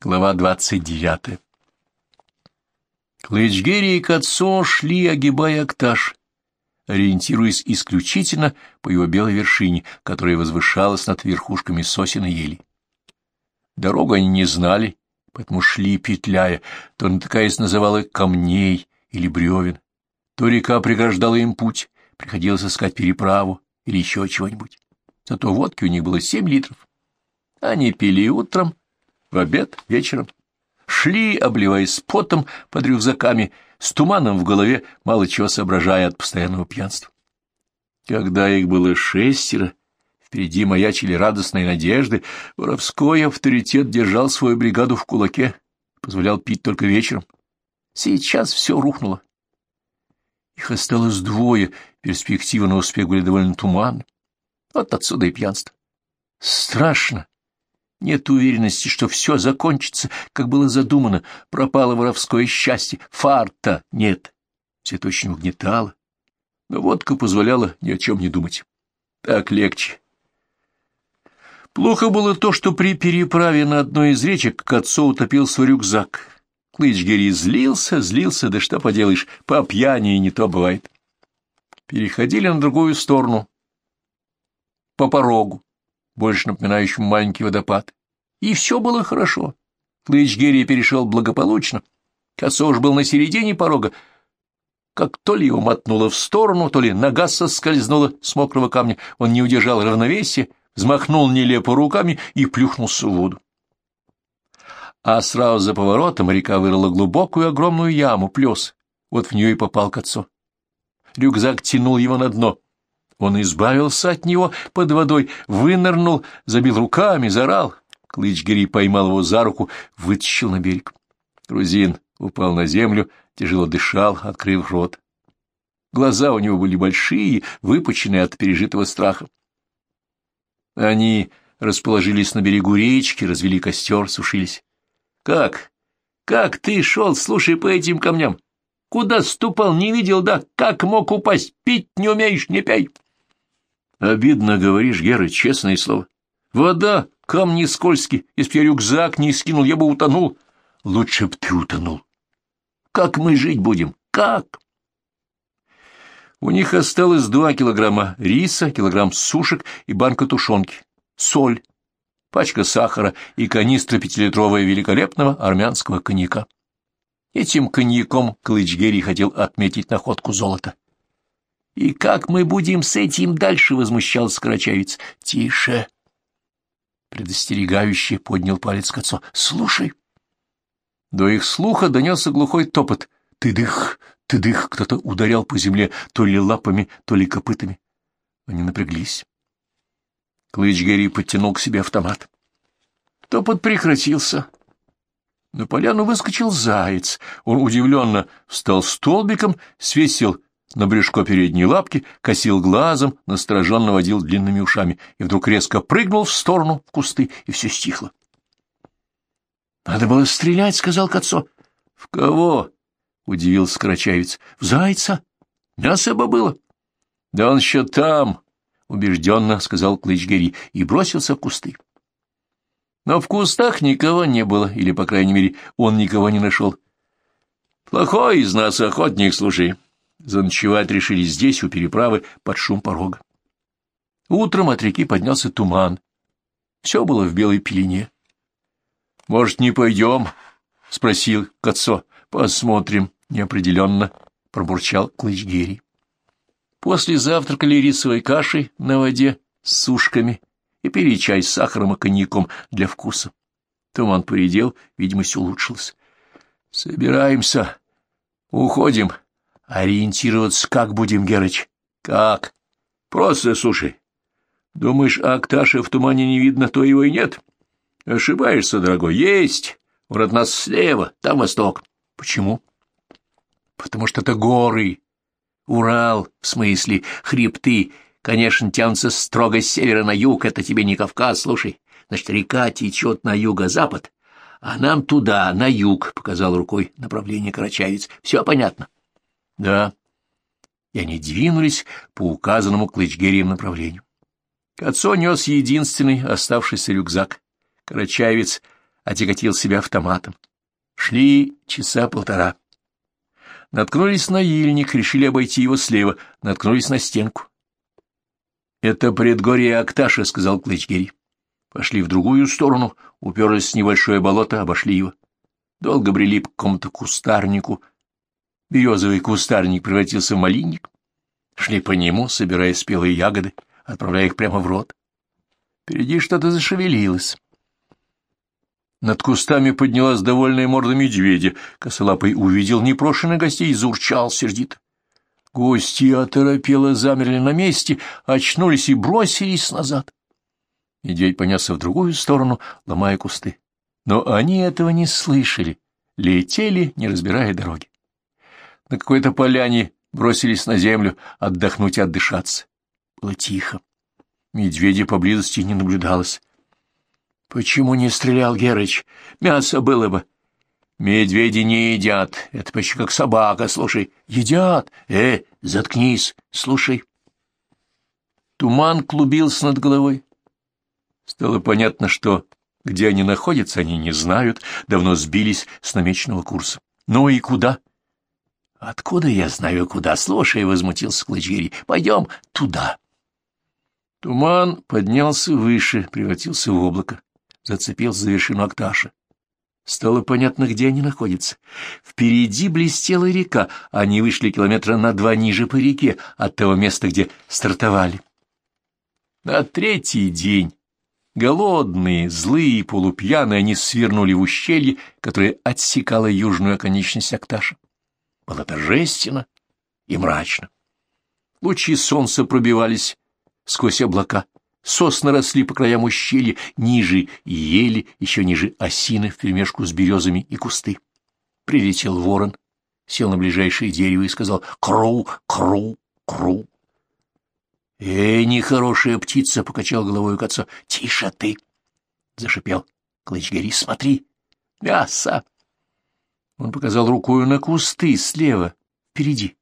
Глава двадцать девятая. Клычгери и Кацо шли, огибая Акташ, ориентируясь исключительно по его белой вершине, которая возвышалась над верхушками сосен и ели. Дорогу они не знали, поэтому шли, петляя, то натыкаясь на завалы камней или бревен, то река преграждала им путь, приходилось искать переправу или еще чего-нибудь. Зато водки у них было семь литров. Они пили утром, в обед, вечером. Шли, обливаясь потом под рюкзаками, с туманом в голове, мало чего соображая от постоянного пьянства. Когда их было шестеро, впереди маячили радостные надежды, воровской авторитет держал свою бригаду в кулаке, позволял пить только вечером. Сейчас все рухнуло. Их осталось двое, перспектива на успех были довольно туманны. Вот отсюда и пьянство. Страшно, нет уверенности, что все закончится, как было задумано, пропало воровское счастье, фарта нет. Все это очень угнетало, но водка позволяла ни о чем не думать. Так легче. Плохо было то, что при переправе на одной из речек к отцу утопил свой рюкзак. Клычгери злился, злился, да что поделаешь, по пьяни и не то бывает. Переходили на другую сторону, по порогу больше напоминающим маленький водопад. И все было хорошо. Клычгерия перешел благополучно. Косош был на середине порога. Как то ли его мотнуло в сторону, то ли нога соскользнула с мокрого камня. Он не удержал равновесия, взмахнул нелепо руками и плюхнулся в воду. А сразу за поворотом река вырыла глубокую огромную яму, плес. Вот в нее и попал к отцу. Рюкзак тянул его на дно. Он избавился от него под водой, вынырнул, забил руками, зарал. Клычгири поймал его за руку, вытащил на берег. Грузин упал на землю, тяжело дышал, открыв рот. Глаза у него были большие, выпученные от пережитого страха. Они расположились на берегу речки, развели костер, сушились. — Как? Как ты шел, слушай, по этим камням? Куда ступал, не видел, да? Как мог упасть? Пить не умеешь, не пей. Обидно говоришь, Гера, честное слово. Вода, камни скользкие. Если б я рюкзак не скинул, я бы утонул. Лучше б ты утонул. Как мы жить будем? Как? У них осталось два килограмма риса, килограмм сушек и банка тушенки, соль, пачка сахара и канистра пятилитровая великолепного армянского коньяка. Этим коньяком Клычгерий хотел отметить находку золота. «И как мы будем с этим дальше?» — возмущался Карачаевец. «Тише!» Предостерегающий поднял палец к отцу. «Слушай!» До их слуха донесся глухой топот. «Ты-дых! Ты-дых!» Кто-то ударял по земле то ли лапами, то ли копытами. Они напряглись. Клыч Гэри подтянул к себе автомат. Топот прекратился. На поляну выскочил заяц. Он удивленно встал столбиком, свесил на брюшко передней лапки, косил глазом, настороженно водил длинными ушами и вдруг резко прыгнул в сторону, в кусты, и все стихло. — Надо было стрелять, — сказал Кацо. — В кого? — удивился Карачаевец. — В зайца. Мясо бы было. — Да он еще там, — убежденно сказал Клычгери и бросился в кусты. Но в кустах никого не было, или, по крайней мере, он никого не нашел. — Плохой из нас охотник, слушай. — Заночевать решили здесь, у переправы, под шум порога. Утром от реки поднялся туман. Все было в белой пелене. — Может, не пойдем? — спросил Кацо. — Посмотрим, неопределенно, — пробурчал Клычгерий. После завтракали рисовой кашей на воде с сушками и пили чай с сахаром и коньяком для вкуса. Туман поредел, видимость улучшилась. — Собираемся. Уходим. — Ориентироваться как будем, Герыч? Как? Просто, слушай. Думаешь, Акташа в тумане не видно, то его и нет? Ошибаешься, дорогой. Есть. Он от нас слева, там восток. Почему? Потому что это горы. Урал, в смысле, хребты. Конечно, тянутся строго с севера на юг, это тебе не Кавказ, слушай. Значит, река течет на юго-запад, а нам туда, на юг, — показал рукой направление Карачаевец. Все понятно. Да, и они двинулись по указанному Клычгерием направлению. К отцу нес единственный оставшийся рюкзак. Карачаевец отяготил себя автоматом. Шли часа полтора. Наткнулись на ельник, решили обойти его слева, наткнулись на стенку. — Это предгорье Акташа, — сказал Клычгерий. Пошли в другую сторону, уперлись в небольшое болото, обошли его. Долго брели по какому-то кустарнику. Березовый кустарник превратился в малинник. Шли по нему, собирая спелые ягоды, отправляя их прямо в рот. Впереди что-то зашевелилось. Над кустами поднялась довольная морда медведя. Косолапый увидел непрошенных гостей и заурчал сердито. Гости оторопело замерли на месте, очнулись и бросились назад. Медведь понесся в другую сторону, ломая кусты. Но они этого не слышали, летели, не разбирая дороги. На какой-то поляне бросились на землю отдохнуть и отдышаться. Было тихо. Медведя поблизости не наблюдалось. — Почему не стрелял Герыч? Мясо было бы. — Медведи не едят. Это почти как собака, слушай. — Едят. Э, заткнись, слушай. Туман клубился над головой. Стало понятно, что где они находятся, они не знают, давно сбились с намеченного курса. Ну и куда? — Откуда я знаю, куда? Слушай, — возмутился Клычгири. — Пойдем туда. Туман поднялся выше, превратился в облако, зацепился за вершину Акташа. Стало понятно, где они находятся. Впереди блестела река, они вышли километра на два ниже по реке, от того места, где стартовали. На третий день Голодные, злые, полупьяные, они свернули в ущелье, которое отсекало южную оконечность Акташа. Было торжественно и мрачно. Лучи солнца пробивались сквозь облака. Сосны росли по краям ущелья, ниже ели, еще ниже осины вперемешку с березами и кусты. Прилетел ворон, сел на ближайшее дерево и сказал «Кру, кру, кру». — Эй, нехорошая птица! — покачал головой к Тише ты! — зашипел. — Клыч, гори, смотри! Мясо! Он показал рукою на кусты слева, впереди.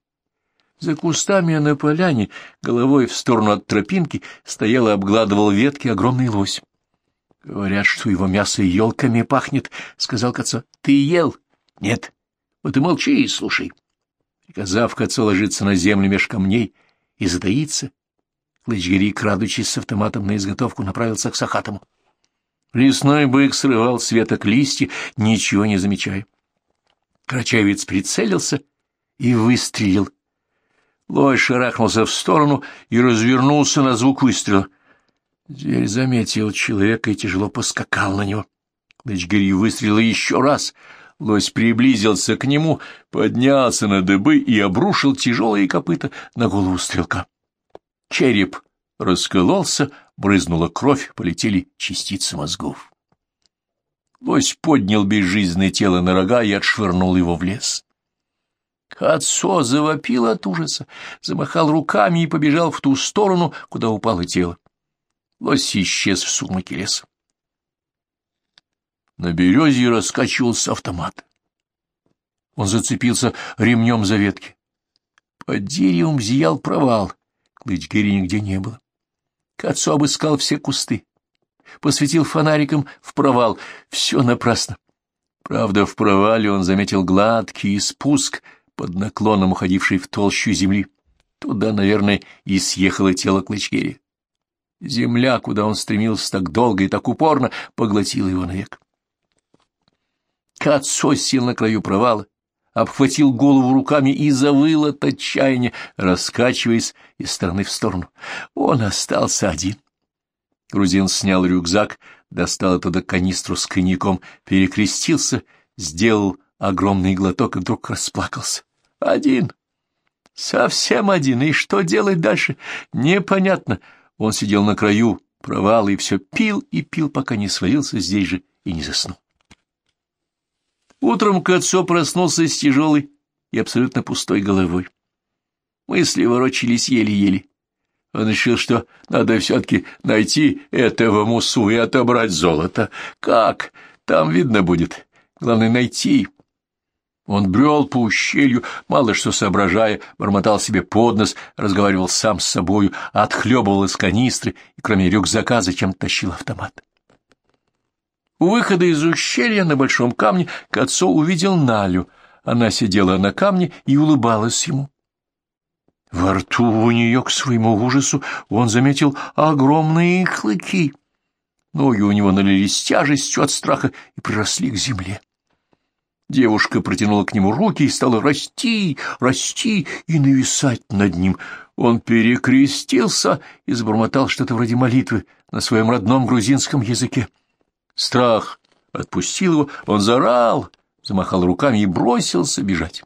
За кустами на поляне, головой в сторону от тропинки, стоял и обгладывал ветки огромный лось. — Говорят, что его мясо елками пахнет, — сказал Кацо. — Ты ел? — Нет. — Вот и молчи и слушай. Приказав Кацо ложиться на землю меж камней и затаиться, Лычгири, крадучись с автоматом на изготовку, направился к Сахатому. Лесной бык срывал с веток листья, ничего не замечая. Крачавец прицелился и выстрелил. Лой шарахнулся в сторону и развернулся на звук выстрела. Зверь заметил человека и тяжело поскакал на него. Лычгири выстрелил еще раз. Лось приблизился к нему, поднялся на дыбы и обрушил тяжелые копыта на голову стрелка. Череп раскололся, брызнула кровь, полетели частицы мозгов. Лось поднял безжизненное тело на рога и отшвырнул его в лес. Хацо завопил от ужаса, замахал руками и побежал в ту сторону, куда упало тело. Лось исчез в сумраке леса. На березе раскачивался автомат. Он зацепился ремнем за ветки. Под деревом зиял провал — Лычгири нигде не было. Кацу обыскал все кусты, посветил фонариком в провал. Все напрасно. Правда, в провале он заметил гладкий спуск под наклоном, уходивший в толщу земли. Туда, наверное, и съехало тело Клычгири. Земля, куда он стремился так долго и так упорно, поглотила его навек. Кацо сел на краю провала, обхватил голову руками и завыл от отчаяния, раскачиваясь из стороны в сторону. Он остался один. Грузин снял рюкзак, достал оттуда канистру с коньяком, перекрестился, сделал огромный глоток и вдруг расплакался. Один. Совсем один. И что делать дальше? Непонятно. Он сидел на краю провала и все пил и пил, пока не свалился здесь же и не заснул. Утром Кацо проснулся с тяжелой и абсолютно пустой головой. Мысли ворочались еле-еле. Он решил, что надо все-таки найти этого мусу и отобрать золото. Как? Там видно будет. Главное — найти. Он брел по ущелью, мало что соображая, бормотал себе под нос, разговаривал сам с собою, отхлебывал из канистры и, кроме рюкзака, зачем тащил автомат. У выхода из ущелья на большом камне Кацо увидел Налю. Она сидела на камне и улыбалась ему. Во рту у нее, к своему ужасу, он заметил огромные клыки. Ноги у него налились тяжестью от страха и приросли к земле. Девушка протянула к нему руки и стала расти, расти и нависать над ним. Он перекрестился и забормотал что-то вроде молитвы на своем родном грузинском языке. Страх отпустил его, он зарал, замахал руками и бросился бежать.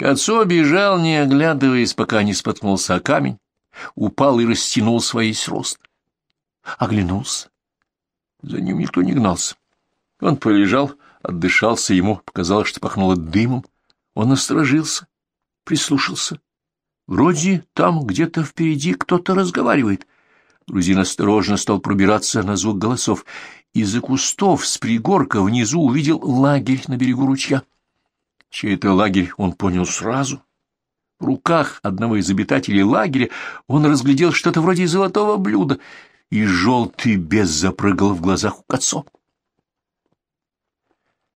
К отцу бежал, не оглядываясь, пока не споткнулся о камень, упал и растянул свой рост. Оглянулся. За ним никто не гнался. Он полежал, отдышался, ему показалось, что пахнуло дымом. Он насторожился, прислушался. Вроде там где-то впереди кто-то разговаривает. Грузин осторожно стал пробираться на звук голосов. Из-за кустов с пригорка внизу увидел лагерь на берегу ручья. Чей это лагерь, он понял сразу. В руках одного из обитателей лагеря он разглядел что-то вроде золотого блюда, и желтый бес запрыгал в глазах у котцов.